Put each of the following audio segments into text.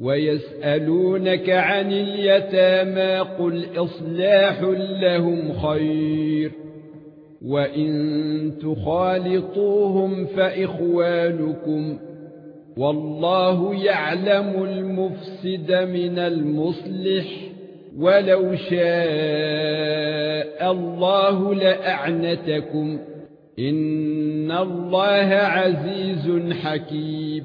ويسألونك عن اليتامى قل إصلاح لهم خير وإن تخالطوهم فإخوانكم والله يعلم المفسد من المصلح ولو شاء الله لأعنتكم إن الله عزيز حكيم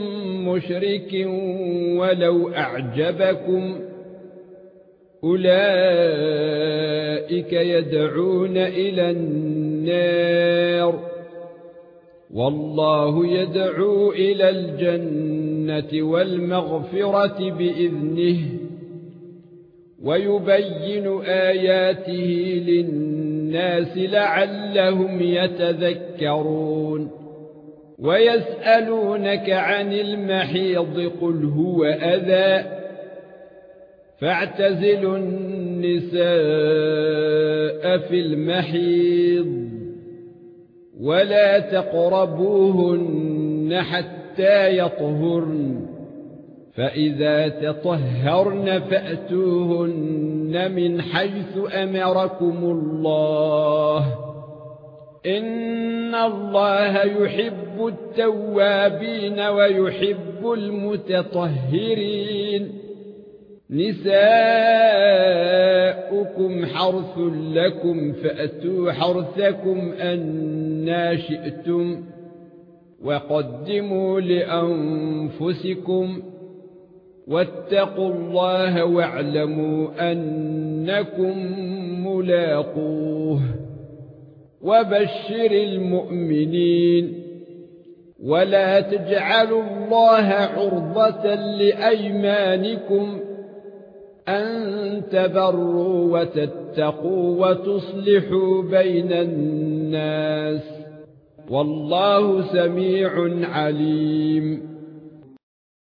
مشرك ولو أعجبكم أولئك يدعون إلى النار والله يدعو إلى الجنة والمغفرة بإذنه ويبين آياته للناس لعلهم يتذكرون ويسألونك عن المحيض قل هو أذى فاعتزلوا النساء في المحيض ولا تقربوهن حتى يطهرن فإذا تطهرن فأتوهن من حيث أمركم الله ان الله يحب التوابين ويحب المتطهرين نساؤكم حرث لكم فاتوا حرثكم ان شئتم وقدموا لانفسكم واتقوا الله واعلموا انكم ملاقوه وبشر المؤمنين ولا تجعلوا الله عرضة لأيمانكم أن تبروا وتتقوا وتصلحوا بين الناس والله سميع عليم